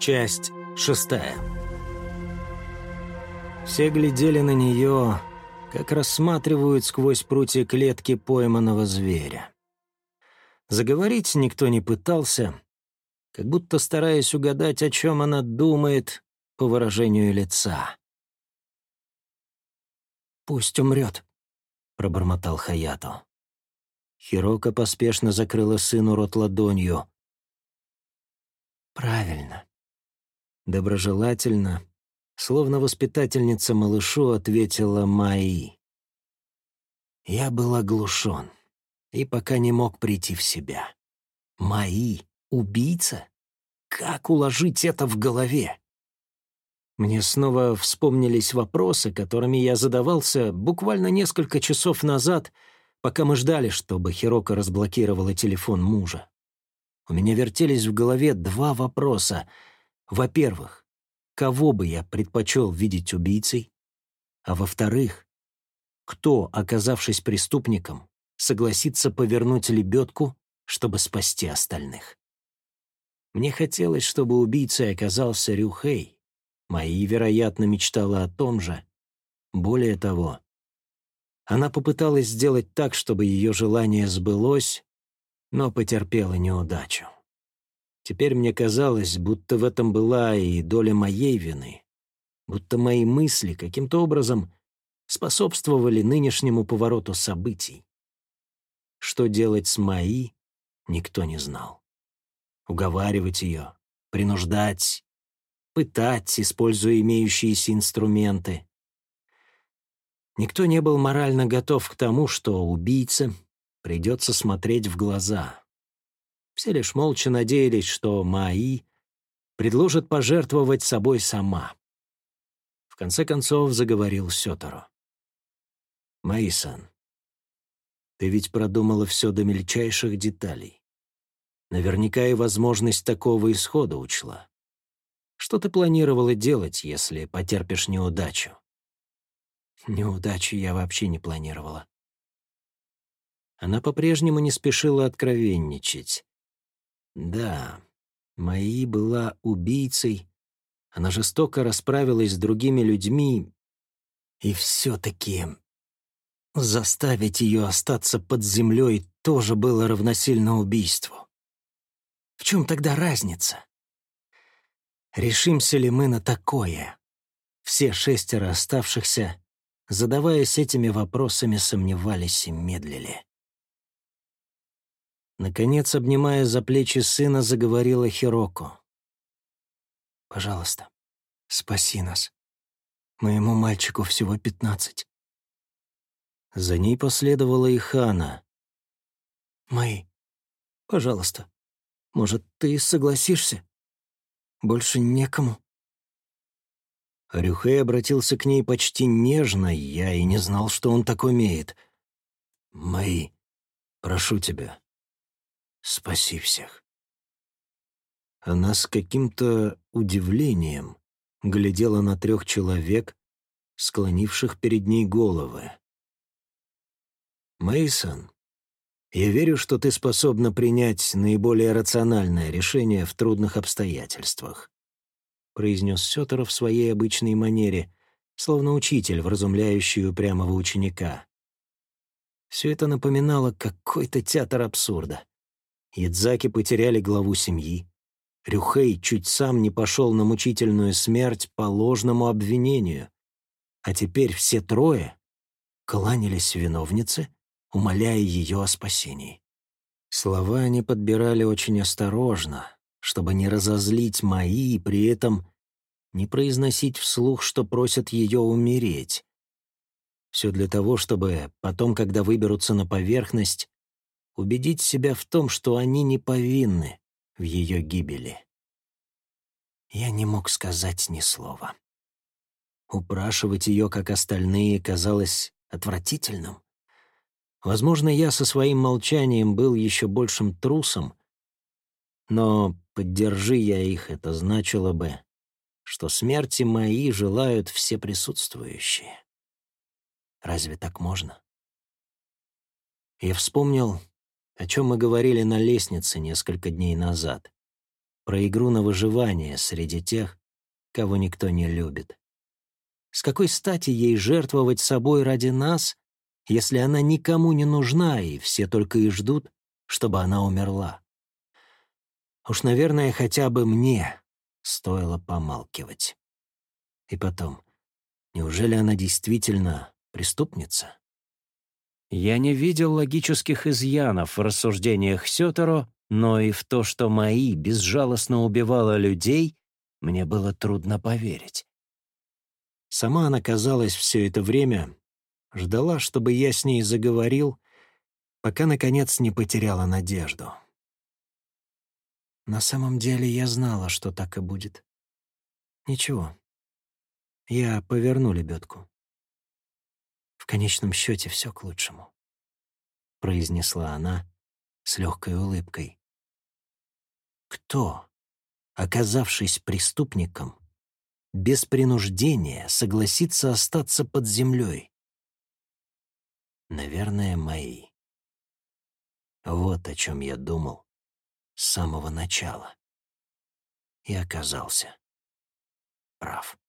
Часть шестая. Все глядели на нее, как рассматривают сквозь прутья клетки пойманного зверя. Заговорить никто не пытался, как будто стараясь угадать, о чем она думает по выражению лица. «Пусть умрет», — пробормотал Хаято. Хирока поспешно закрыла сыну рот ладонью. «Правильно. Доброжелательно, словно воспитательница малышу, ответила Майи. Я был оглушен и пока не мог прийти в себя. Маи — убийца? Как уложить это в голове? Мне снова вспомнились вопросы, которыми я задавался буквально несколько часов назад, пока мы ждали, чтобы Хирока разблокировала телефон мужа. У меня вертелись в голове два вопроса — во-первых, кого бы я предпочел видеть убийцей? А во-вторых, кто, оказавшись преступником, согласится повернуть лебедку, чтобы спасти остальных? Мне хотелось, чтобы убийцей оказался Рюхей. Мои, вероятно, мечтала о том же. Более того, она попыталась сделать так, чтобы ее желание сбылось, но потерпела неудачу. Теперь мне казалось, будто в этом была и доля моей вины, будто мои мысли каким-то образом способствовали нынешнему повороту событий. Что делать с Маи, никто не знал. Уговаривать ее, принуждать, пытать, используя имеющиеся инструменты. Никто не был морально готов к тому, что убийце придется смотреть в глаза. Все лишь молча надеялись, что Маи предложит пожертвовать собой сама. В конце концов заговорил Сёторо. «Маисан, ты ведь продумала все до мельчайших деталей. Наверняка и возможность такого исхода учла. Что ты планировала делать, если потерпишь неудачу?» «Неудачу я вообще не планировала». Она по-прежнему не спешила откровенничать. Да, Маи была убийцей, она жестоко расправилась с другими людьми, и все-таки заставить ее остаться под землей тоже было равносильно убийству. В чем тогда разница? Решимся ли мы на такое? Все шестеро оставшихся, задаваясь этими вопросами, сомневались и медлили. Наконец, обнимая за плечи сына, заговорила Хироко. «Пожалуйста, спаси нас. Моему мальчику всего пятнадцать». За ней последовала и Хана. «Мэй, пожалуйста, может, ты согласишься? Больше некому». Рюхей обратился к ней почти нежно, я и не знал, что он так умеет. «Мэй, прошу тебя, Спаси всех. Она с каким-то удивлением глядела на трех человек, склонивших перед ней головы. Мейсон, я верю, что ты способна принять наиболее рациональное решение в трудных обстоятельствах», произнес Сётер в своей обычной манере, словно учитель, вразумляющий упрямого ученика. Все это напоминало какой-то театр абсурда. Ядзаки потеряли главу семьи. Рюхей чуть сам не пошел на мучительную смерть по ложному обвинению. А теперь все трое кланялись виновнице, умоляя ее о спасении. Слова они подбирали очень осторожно, чтобы не разозлить Маи и при этом не произносить вслух, что просят ее умереть. Все для того, чтобы потом, когда выберутся на поверхность, убедить себя в том, что они не повинны в ее гибели. Я не мог сказать ни слова. Упрашивать ее, как остальные, казалось отвратительным. Возможно, я со своим молчанием был еще большим трусом, но, поддержи я их, это значило бы, что смерти мои желают все присутствующие. Разве так можно? Я вспомнил о чем мы говорили на лестнице несколько дней назад. про игру на выживание среди тех, кого никто не любит. С какой стати ей жертвовать собой ради нас, если она никому не нужна, и все только и ждут, чтобы она умерла? Уж, наверное, хотя бы мне стоило помалкивать. И потом, неужели она действительно преступница? Я не видел логических изъянов в рассуждениях Сётеро, но и в то, что мои безжалостно убивала людей, мне было трудно поверить. Сама она, казалось, все это время ждала, чтобы я с ней заговорил, пока, наконец, не потеряла надежду. На самом деле я знала, что так и будет. Ничего. Я поверну лебедку. В конечном счете все к лучшему, произнесла она с легкой улыбкой. Кто, оказавшись преступником, без принуждения согласится остаться под землей? Наверное, мои. Вот о чем я думал с самого начала. И оказался прав.